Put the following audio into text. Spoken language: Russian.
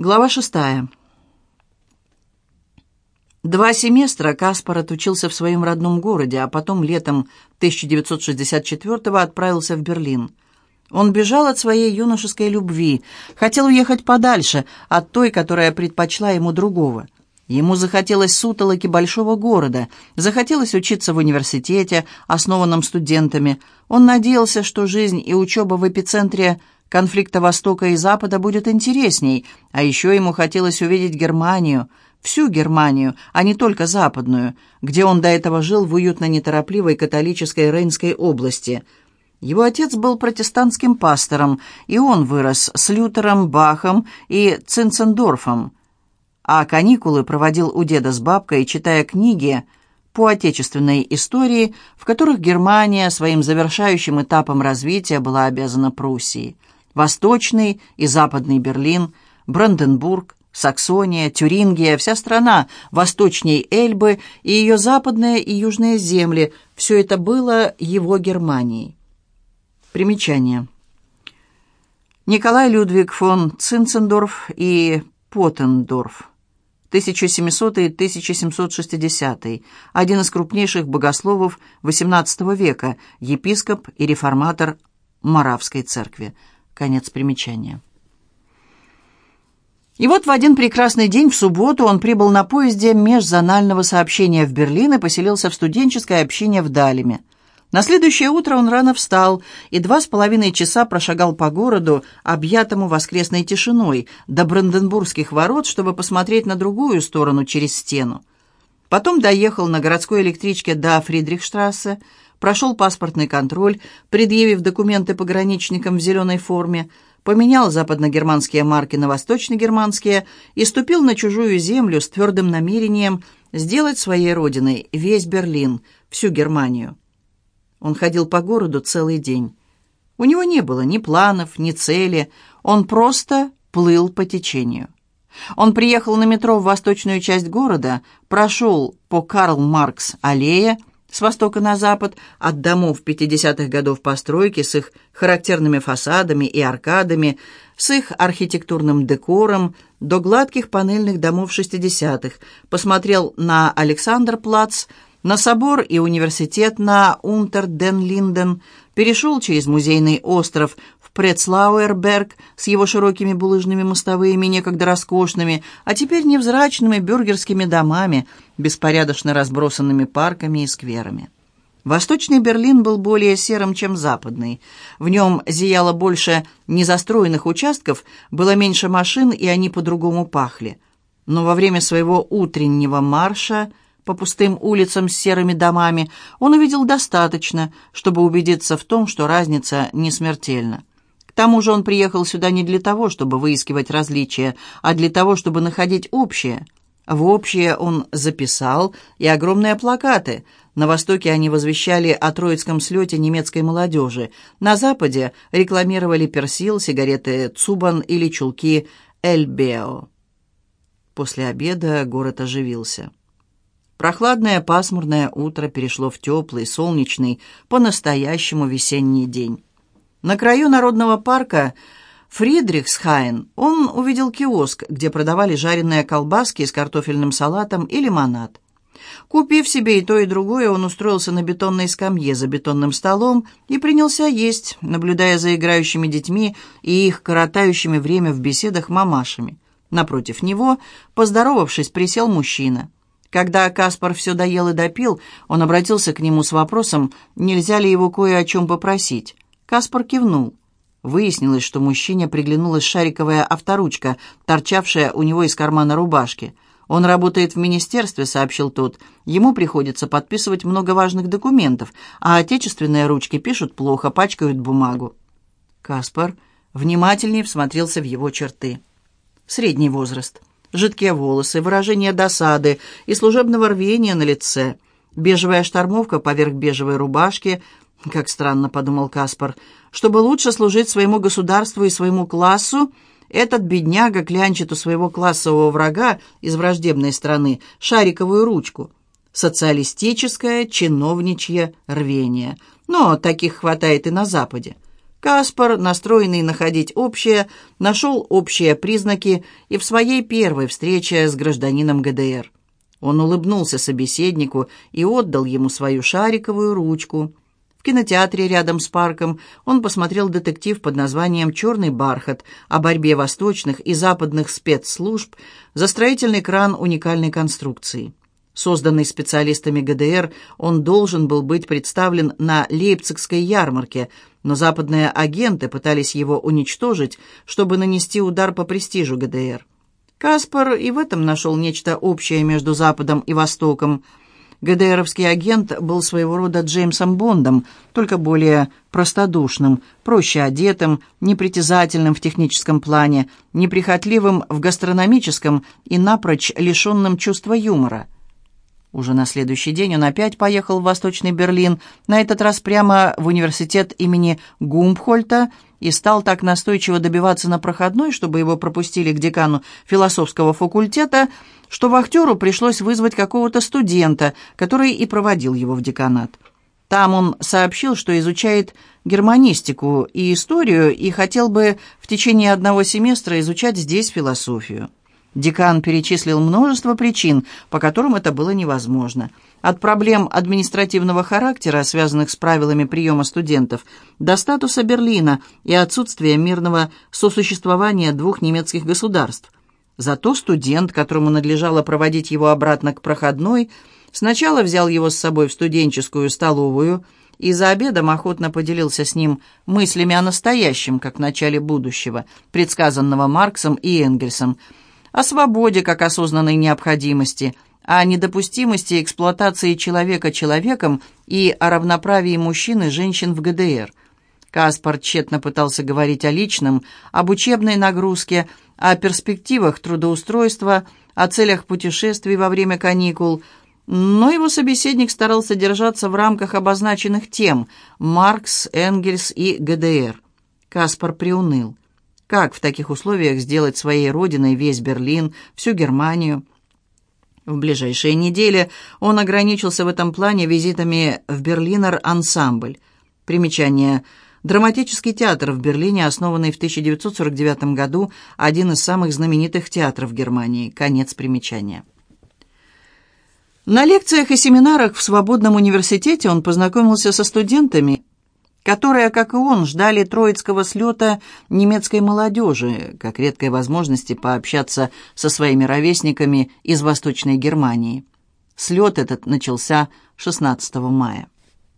Глава шестая. Два семестра Каспар отучился в своем родном городе, а потом летом 1964-го отправился в Берлин. Он бежал от своей юношеской любви, хотел уехать подальше от той, которая предпочла ему другого. Ему захотелось сутолоки большого города, захотелось учиться в университете, основанном студентами. Он надеялся, что жизнь и учеба в эпицентре – конфликта Востока и Запада будет интересней, а еще ему хотелось увидеть Германию, всю Германию, а не только Западную, где он до этого жил в уютно-неторопливой католической Рейнской области. Его отец был протестантским пастором, и он вырос с Лютером, Бахом и Цинцендорфом, а каникулы проводил у деда с бабкой, читая книги по отечественной истории, в которых Германия своим завершающим этапом развития была обязана Пруссии – Восточный и Западный Берлин, Бранденбург, Саксония, Тюрингия, вся страна, восточней Эльбы и ее западные и южные земли – все это было его Германией. Примечание. Николай Людвиг фон Цинцендорф и Поттендорф, 1700-1760, один из крупнейших богословов XVIII века, епископ и реформатор Моравской церкви – Конец примечания. И вот в один прекрасный день, в субботу, он прибыл на поезде межзонального сообщения в Берлин и поселился в студенческой общине в Далеме. На следующее утро он рано встал и два с половиной часа прошагал по городу, объятому воскресной тишиной, до Бранденбургских ворот, чтобы посмотреть на другую сторону через стену. Потом доехал на городской электричке до Фридрихштрассе, прошел паспортный контроль, предъявив документы пограничникам в зеленой форме, поменял западногерманские марки на восточногерманские и ступил на чужую землю с твердым намерением сделать своей родиной весь Берлин, всю Германию. Он ходил по городу целый день. У него не было ни планов, ни цели, он просто плыл по течению. Он приехал на метро в восточную часть города, прошел по Карл-Маркс-аллее, с востока на запад, от домов 50-х годов постройки с их характерными фасадами и аркадами, с их архитектурным декором, до гладких панельных домов 60-х, посмотрел на Александр-Плац, на собор и университет на Унтер-ден-Линден, перешел через музейный остров Прецлауэрберг с его широкими булыжными мостовыми, некогда роскошными, а теперь невзрачными бюргерскими домами, беспорядочно разбросанными парками и скверами. Восточный Берлин был более серым, чем западный. В нем зияло больше незастроенных участков, было меньше машин, и они по-другому пахли. Но во время своего утреннего марша по пустым улицам с серыми домами он увидел достаточно, чтобы убедиться в том, что разница не смертельна тому же он приехал сюда не для того, чтобы выискивать различия, а для того, чтобы находить общее. В общее он записал и огромные плакаты. На Востоке они возвещали о троицком слете немецкой молодежи. На Западе рекламировали персил, сигареты Цубан или чулки Эльбео. После обеда город оживился. Прохладное пасмурное утро перешло в теплый, солнечный, по-настоящему весенний день. На краю народного парка Фридрихсхайн он увидел киоск, где продавали жареные колбаски с картофельным салатом и лимонад. Купив себе и то, и другое, он устроился на бетонной скамье за бетонным столом и принялся есть, наблюдая за играющими детьми и их коротающими время в беседах мамашами. Напротив него, поздоровавшись, присел мужчина. Когда Каспар все доел и допил, он обратился к нему с вопросом, нельзя ли его кое о чем попросить. Каспар кивнул. Выяснилось, что мужчине приглянулась шариковая авторучка, торчавшая у него из кармана рубашки. «Он работает в министерстве», — сообщил тот. «Ему приходится подписывать много важных документов, а отечественные ручки пишут плохо, пачкают бумагу». Каспар внимательнее всмотрелся в его черты. Средний возраст, жидкие волосы, выражение досады и служебного рвения на лице, бежевая штормовка поверх бежевой рубашки — как странно, подумал Каспар. Чтобы лучше служить своему государству и своему классу, этот бедняга клянчит у своего классового врага из враждебной страны шариковую ручку. Социалистическое чиновничье рвение. Но таких хватает и на Западе. Каспар, настроенный находить общее, нашел общие признаки и в своей первой встрече с гражданином ГДР. Он улыбнулся собеседнику и отдал ему свою шариковую ручку. В кинотеатре рядом с парком он посмотрел детектив под названием «Черный бархат» о борьбе восточных и западных спецслужб за строительный кран уникальной конструкции. Созданный специалистами ГДР, он должен был быть представлен на Лейпцигской ярмарке, но западные агенты пытались его уничтожить, чтобы нанести удар по престижу ГДР. Каспар и в этом нашел нечто общее между Западом и Востоком. ГДРовский агент был своего рода Джеймсом Бондом, только более простодушным, проще одетым, непритязательным в техническом плане, неприхотливым в гастрономическом и напрочь лишенным чувства юмора – уже на следующий день он опять поехал в Восточный Берлин, на этот раз прямо в университет имени Гумбхольта, и стал так настойчиво добиваться на проходной, чтобы его пропустили к декану философского факультета, что вахтеру пришлось вызвать какого-то студента, который и проводил его в деканат. Там он сообщил, что изучает германистику и историю и хотел бы в течение одного семестра изучать здесь философию. Декан перечислил множество причин, по которым это было невозможно. От проблем административного характера, связанных с правилами приема студентов, до статуса Берлина и отсутствия мирного сосуществования двух немецких государств. Зато студент, которому надлежало проводить его обратно к проходной, сначала взял его с собой в студенческую столовую и за обедом охотно поделился с ним мыслями о настоящем, как начале будущего, предсказанного Марксом и Энгельсом – о свободе как осознанной необходимости, о недопустимости эксплуатации человека человеком и о равноправии мужчин и женщин в ГДР. Каспар тщетно пытался говорить о личном, об учебной нагрузке, о перспективах трудоустройства, о целях путешествий во время каникул, но его собеседник старался держаться в рамках обозначенных тем «Маркс», «Энгельс» и «ГДР». Каспар приуныл. Как в таких условиях сделать своей родиной весь Берлин, всю Германию? В ближайшие недели он ограничился в этом плане визитами в Берлинер ансамбль. Примечание. Драматический театр в Берлине, основанный в 1949 году, один из самых знаменитых театров Германии. Конец примечания. На лекциях и семинарах в Свободном университете он познакомился со студентами которые, как и он, ждали троицкого слета немецкой молодежи, как редкой возможности пообщаться со своими ровесниками из Восточной Германии. Слет этот начался 16 мая.